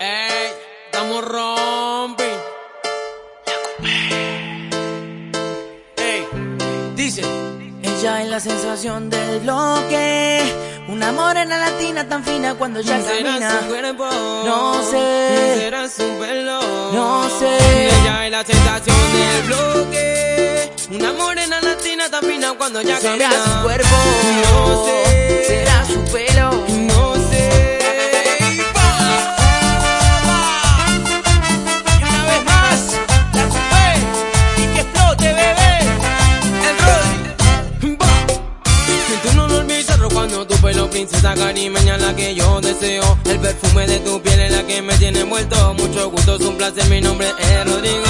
Ey, estamos rompi. Ey, dice. Ella es la sensación del bloque. Una morena latina tan fina cuando ya ¿Será camina. su cuerpo? No sé. ¿Será su pelo? No sé. Ella es la sensación del bloque. Una morena latina tan fina cuando ya Será camina. su cuerpo. No sé. Cuando tu pelo princesa carimeña la que yo deseo. El perfume de tu piel es la que me tiene envuelto. Mucho gusto, es un placer, mi nombre es Rodrigo.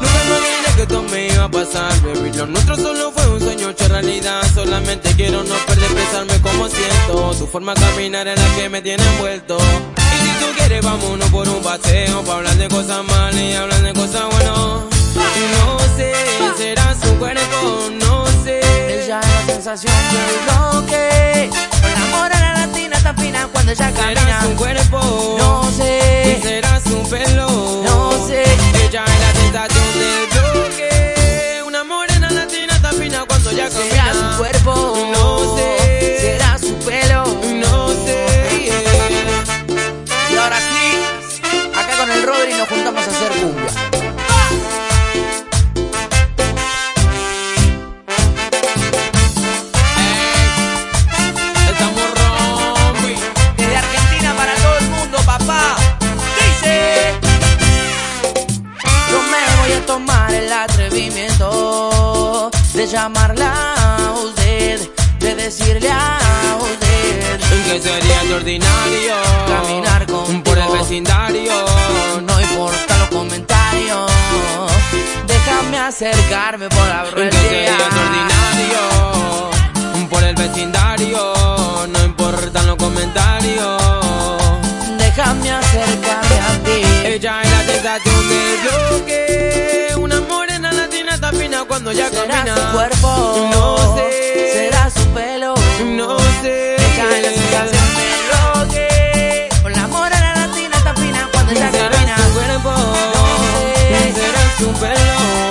Nunca imaginé que esto me iba a pasar, baby. Lo nuestro solo fue un sueño hecho realidad. Solamente quiero no perder, expresarme como siento. Tu forma de caminar es la que me tiene envuelto. Y si tú quieres vámonos por un paseo Pa' hablar de cosas malas y hablar de cosas buenas. No sé, será su cuerpo, no sé. Ella es la sensación del bloque. Una cuando ella Será su cuerpo, No sé. será su pelo, No sé. Ella es la sensación del bloque. Una morena latina tan fina cuando ya camina. Será su cuerpo. Llamarla a usted, de decirle a usted. Que sería de ordinario Caminar contigo. por el vecindario. No importa los comentarios, déjame acercarme por la Que sería de ordinario por el vecindario. No importan los comentarios. Déjame acercarme a ti. Ella es la sensación del bloque cuando ella camina. Será su cuerpo, no sé. Será su pelo, no sé. Ella la sensación me loque. Con la morena latina está fina cuando ella camina. Será su cuerpo, no sé. Será su pelo.